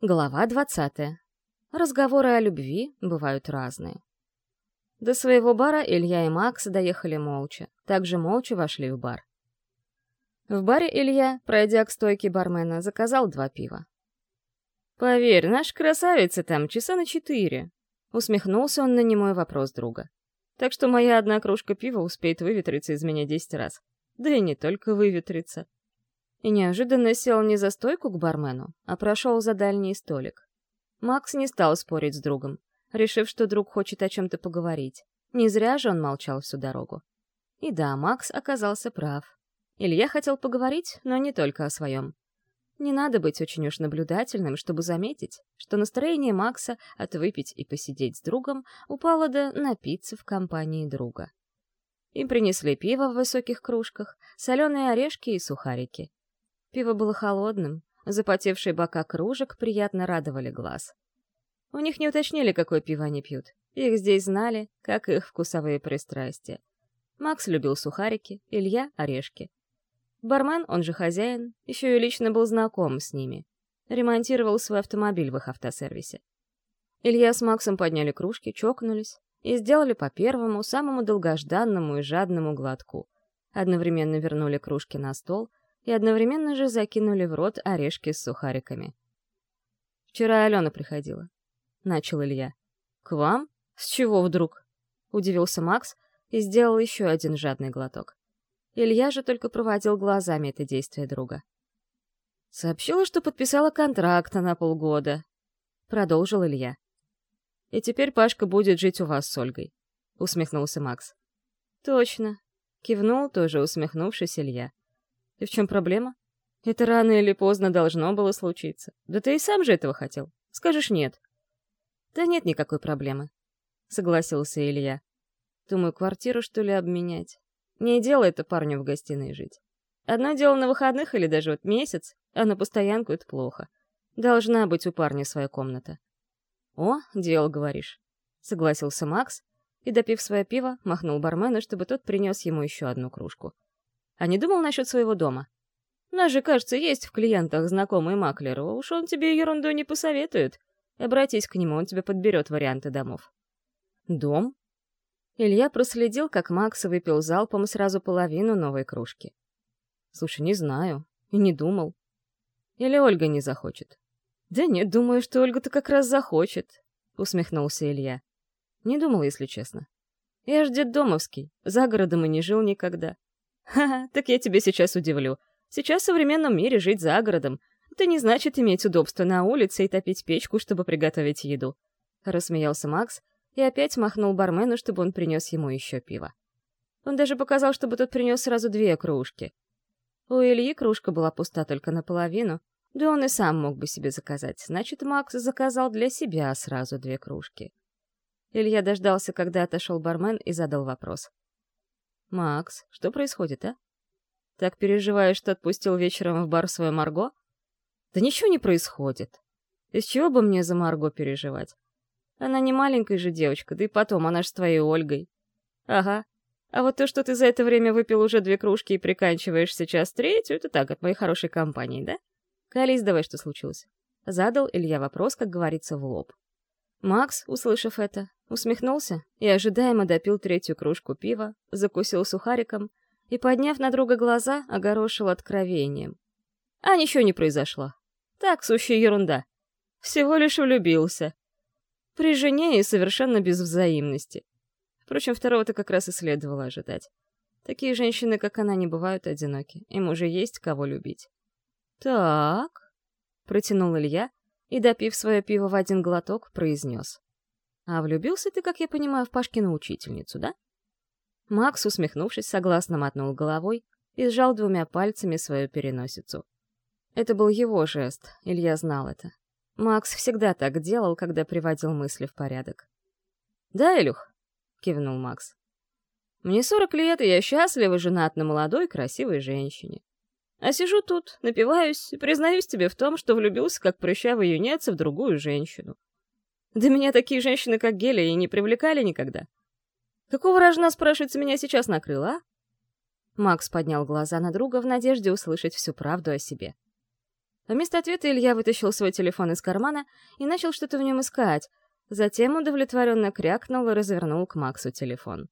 Глава двадцатая. Разговоры о любви бывают разные. До своего бара Илья и Макс доехали молча, также молча вошли в бар. В баре Илья, пройдя к стойке бармена, заказал два пива. «Поверь, наш красавица там часа на четыре», — усмехнулся он на немой вопрос друга. «Так что моя одна кружка пива успеет выветриться из меня десять раз. Да и не только выветриться и неожиданно сел не за стойку к бармену, а прошел за дальний столик. Макс не стал спорить с другом, решив, что друг хочет о чем-то поговорить. Не зря же он молчал всю дорогу. И да, Макс оказался прав. Илья хотел поговорить, но не только о своем. Не надо быть очень уж наблюдательным, чтобы заметить, что настроение Макса от выпить и посидеть с другом упало до напиться в компании друга. Им принесли пиво в высоких кружках, соленые орешки и сухарики. Пиво было холодным, запотевшие бока кружек приятно радовали глаз. У них не уточнили, какое пиво они пьют. Их здесь знали, как их вкусовые пристрастия. Макс любил сухарики, Илья — орешки. Бармен, он же хозяин, еще и лично был знаком с ними. Ремонтировал свой автомобиль в их автосервисе. Илья с Максом подняли кружки, чокнулись и сделали по первому, самому долгожданному и жадному глотку. Одновременно вернули кружки на стол, и одновременно же закинули в рот орешки с сухариками. «Вчера Алена приходила», — начал Илья. «К вам? С чего вдруг?» — удивился Макс и сделал еще один жадный глоток. Илья же только проводил глазами это действие друга. «Сообщила, что подписала контракт на полгода», — продолжил Илья. «И теперь Пашка будет жить у вас с Ольгой», — усмехнулся Макс. «Точно», — кивнул тоже усмехнувшись Илья. И в чем проблема? Это рано или поздно должно было случиться. Да ты и сам же этого хотел. Скажешь нет. Да нет никакой проблемы, согласился Илья. Думаю, квартиру, что ли, обменять. Не дело это парню в гостиной жить. Одно дело на выходных или даже вот месяц, а на постоянку это плохо. Должна быть у парня своя комната. О, дело, говоришь, согласился Макс и, допив свое пиво, махнул бармену, чтобы тот принес ему еще одну кружку а не думал насчет своего дома. У нас же, кажется, есть в клиентах знакомый маклер, уж он тебе ерунду не посоветует. Обратись к нему, он тебе подберет варианты домов. Дом? Илья проследил, как Макс выпил залпом сразу половину новой кружки. Слушай, не знаю. И не думал. Или Ольга не захочет? Да нет, думаю, что Ольга-то как раз захочет, усмехнулся Илья. Не думал, если честно. Я ж детдомовский, за городом и не жил никогда. Ха-ха, так я тебя сейчас удивлю. Сейчас в современном мире жить за городом — это не значит иметь удобство на улице и топить печку, чтобы приготовить еду. Рассмеялся Макс и опять махнул бармену, чтобы он принес ему еще пиво. Он даже показал, чтобы тот принес сразу две кружки. У Ильи кружка была пуста только наполовину, да он и сам мог бы себе заказать. Значит, Макс заказал для себя сразу две кружки. Илья дождался, когда отошел бармен, и задал вопрос. «Макс, что происходит, а? Так переживаешь, что отпустил вечером в бар свою Марго?» «Да ничего не происходит. Из чего бы мне за Марго переживать? Она не маленькая же девочка, да и потом, она ж с твоей Ольгой». «Ага. А вот то, что ты за это время выпил уже две кружки и приканчиваешь сейчас третью, это так, от моей хорошей компании, да? Колись давай, что случилось?» Задал Илья вопрос, как говорится, в лоб. Макс, услышав это, усмехнулся и ожидаемо допил третью кружку пива, закусил сухариком и, подняв на друга глаза, огорошил откровением. А ничего не произошло. Так, сущая ерунда. Всего лишь влюбился. При жене и совершенно без взаимности. Впрочем, второго-то как раз и следовало ожидать. Такие женщины, как она, не бывают одиноки. Им уже есть кого любить. «Так», — протянул Илья, и, допив свое пиво в один глоток, произнес. «А влюбился ты, как я понимаю, в Пашкину учительницу, да?» Макс, усмехнувшись, согласно мотнул головой и сжал двумя пальцами свою переносицу. Это был его жест, Илья знал это. Макс всегда так делал, когда приводил мысли в порядок. «Да, Илюх?» — кивнул Макс. «Мне сорок лет, и я счастлива женат на молодой красивой женщине. А сижу тут, напиваюсь и признаюсь тебе в том, что влюбился как прыщавый юнец в другую женщину. Да меня такие женщины, как Гелия, и не привлекали никогда. Какого рожна, спрашивается, меня сейчас накрыло, а? Макс поднял глаза на друга в надежде услышать всю правду о себе. Вместо ответа Илья вытащил свой телефон из кармана и начал что-то в нем искать, затем удовлетворенно крякнул и развернул к Максу телефон.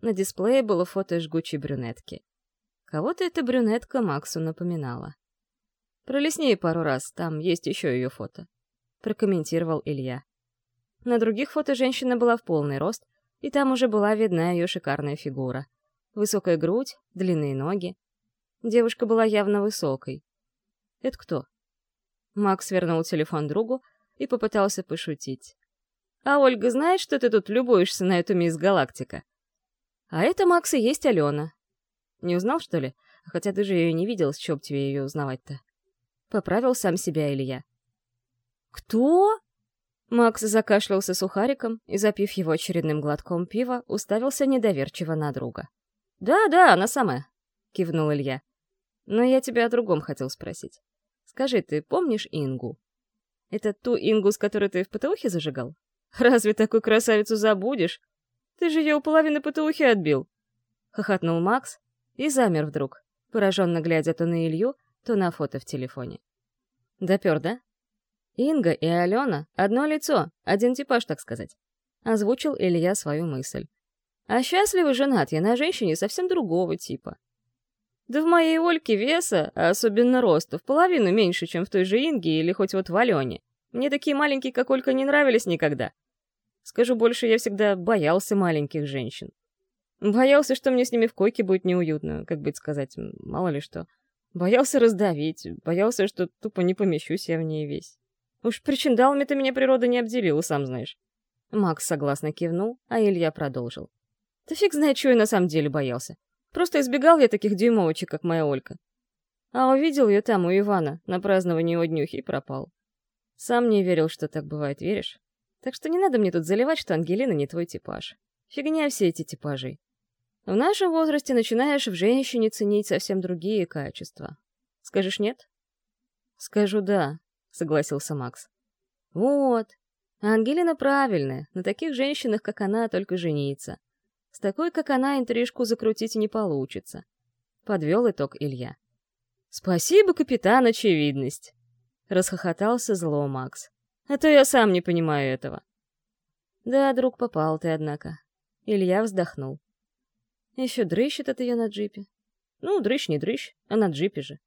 На дисплее было фото жгучей брюнетки. Кого-то эта брюнетка Максу напоминала. «Пролистни пару раз, там есть еще ее фото», — прокомментировал Илья. На других фото женщина была в полный рост, и там уже была видна ее шикарная фигура. Высокая грудь, длинные ноги. Девушка была явно высокой. «Это кто?» Макс вернул телефон другу и попытался пошутить. «А Ольга знает, что ты тут любуешься на эту мисс Галактика?» «А это Макс и есть Алена». «Не узнал, что ли? Хотя ты же ее не видел, с чего тебе ее узнавать-то?» Поправил сам себя Илья. «Кто?» Макс закашлялся сухариком и, запив его очередным глотком пива, уставился недоверчиво на друга. «Да-да, она самая», — кивнул Илья. «Но я тебя о другом хотел спросить. Скажи, ты помнишь Ингу? Это ту Ингу, с которой ты в ПТУхе зажигал? Разве такую красавицу забудешь? Ты же ее у половины ПТУхи отбил. Хохотнул Макс и замер вдруг, пораженно глядя то на Илью, то на фото в телефоне. Допер, да? Инга и Алена — одно лицо, один типаж, так сказать. Озвучил Илья свою мысль. А счастливый женат я на женщине совсем другого типа. Да в моей Ольке веса, а особенно роста, в половину меньше, чем в той же Инге или хоть вот в Алене. Мне такие маленькие, как Олька, не нравились никогда. Скажу больше, я всегда боялся маленьких женщин. Боялся, что мне с ними в койке будет неуютно, как бы сказать, мало ли что. Боялся раздавить, боялся, что тупо не помещусь я в ней весь. Уж причиндалами-то меня природа не обделила, сам знаешь. Макс согласно кивнул, а Илья продолжил. Да фиг знает, чего я на самом деле боялся. Просто избегал я таких дюймовочек, как моя Олька. А увидел ее там у Ивана на праздновании у днюхи и пропал. Сам не верил, что так бывает, веришь? Так что не надо мне тут заливать, что Ангелина не твой типаж. Фигня все эти типажи. В нашем возрасте начинаешь в женщине ценить совсем другие качества. Скажешь нет? Скажу да, согласился Макс. Вот. Ангелина правильная, на таких женщинах, как она, только жениться. С такой, как она, интрижку закрутить не получится. Подвел итог Илья. «Спасибо, капитан, очевидность!» Расхохотался зло Макс. «А то я сам не понимаю этого». «Да, друг, попал ты, однако». Илья вздохнул. Еще дрыщет от ее на джипе. Ну, дрыщ не дрыщ, а на джипе же.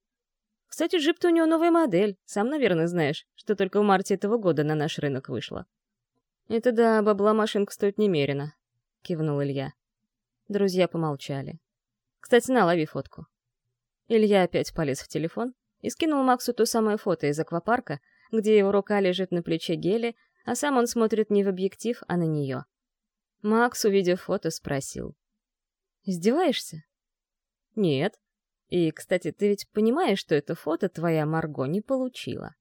Кстати, джип-то у него новая модель. Сам, наверное, знаешь, что только в марте этого года на наш рынок вышла. Это да, бабла машинка стоит немерено кивнул Илья. Друзья помолчали. Кстати, на, лови фотку. Илья опять полез в телефон и скинул Максу то самое фото из аквапарка, где его рука лежит на плече Гели, а сам он смотрит не в объектив, а на нее. Макс, увидев фото, спросил. «Издеваешься?» «Нет. И, кстати, ты ведь понимаешь, что это фото твоя Марго не получила?»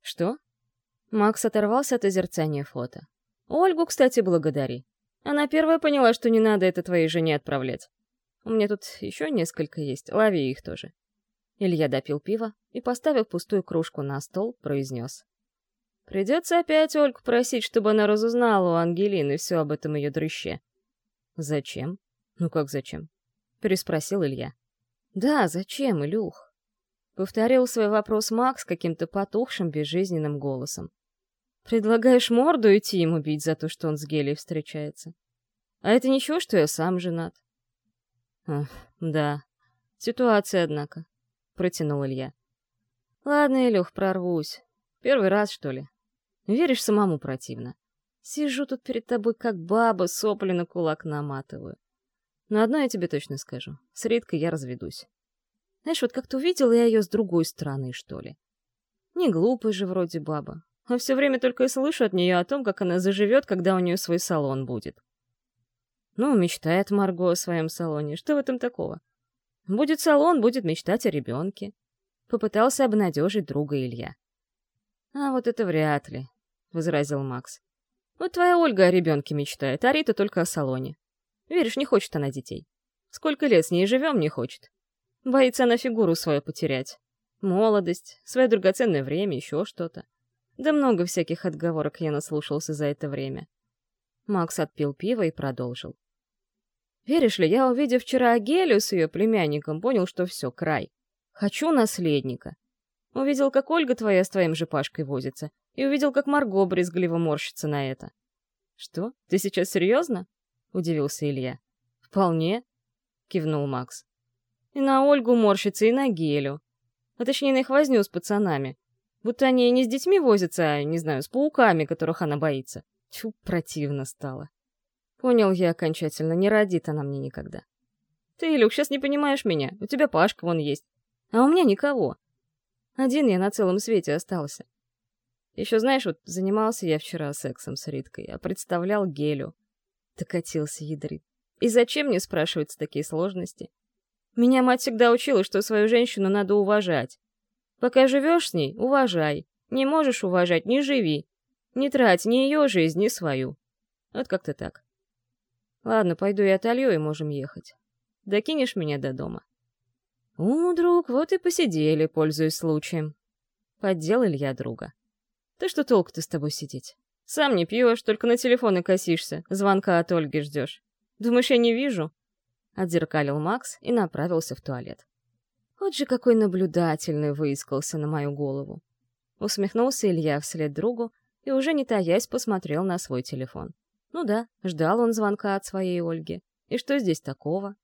«Что?» Макс оторвался от озерцания фото. «Ольгу, кстати, благодари. Она первая поняла, что не надо это твоей жене отправлять. У меня тут еще несколько есть, лови их тоже. Илья допил пиво и, поставив пустую кружку на стол, произнес. Придется опять Ольгу просить, чтобы она разузнала у Ангелины все об этом ее дрыще. Зачем? Ну как зачем? Переспросил Илья. Да, зачем, Илюх? Повторил свой вопрос Макс каким-то потухшим, безжизненным голосом. Предлагаешь морду идти ему бить за то, что он с Гелией встречается. А это ничего, что я сам женат? Ах, да. Ситуация, однако. Протянул Илья. Ладно, Илюх, прорвусь. Первый раз, что ли? Веришь, самому противно. Сижу тут перед тобой, как баба, сопли на кулак наматываю. Но одно я тебе точно скажу. С Риткой я разведусь. Знаешь, вот как-то увидела я ее с другой стороны, что ли. Не глупая же вроде баба, а все время только и слышу от нее о том, как она заживет, когда у нее свой салон будет. Ну, мечтает Марго о своем салоне. Что в этом такого? Будет салон, будет мечтать о ребенке. Попытался обнадежить друга Илья. А вот это вряд ли, — возразил Макс. Вот твоя Ольга о ребенке мечтает, а Рита только о салоне. Веришь, не хочет она детей. Сколько лет с ней живем, не хочет. Боится она фигуру свою потерять. Молодость, свое драгоценное время, еще что-то. Да много всяких отговорок я наслушался за это время. Макс отпил пиво и продолжил. Веришь ли, я, увидев вчера Агелию с ее племянником, понял, что все, край. Хочу наследника. Увидел, как Ольга твоя с твоим же Пашкой возится, и увидел, как Марго брезгливо морщится на это. «Что? Ты сейчас серьезно?» — удивился Илья. «Вполне», — кивнул Макс. «И на Ольгу морщится, и на Гелю. А точнее, на их возню с пацанами. Будто они не с детьми возятся, а, не знаю, с пауками, которых она боится. Тьфу, противно стало. Понял я окончательно, не родит она мне никогда. Ты, Илюх, сейчас не понимаешь меня. У тебя Пашка вон есть. А у меня никого. Один я на целом свете остался. Еще знаешь, вот занимался я вчера сексом с Риткой, а представлял Гелю. Докатился ядрит. И зачем мне спрашиваются такие сложности? Меня мать всегда учила, что свою женщину надо уважать. Пока живешь с ней, уважай. Не можешь уважать, не живи. Не трать ни ее жизнь, ни свою. Вот как-то так. Ладно, пойду я отолью, и можем ехать. Докинешь меня до дома? У, друг, вот и посидели, пользуясь случаем. Поддел Илья друга. Ты что толку-то с тобой сидеть? Сам не пьешь, только на телефон и косишься, звонка от Ольги ждешь. Думаешь, я не вижу?» Отзеркалил Макс и направился в туалет. Вот же какой наблюдательный выискался на мою голову. Усмехнулся Илья вслед другу и уже не таясь посмотрел на свой телефон. Ну да, ждал он звонка от своей Ольги. И что здесь такого?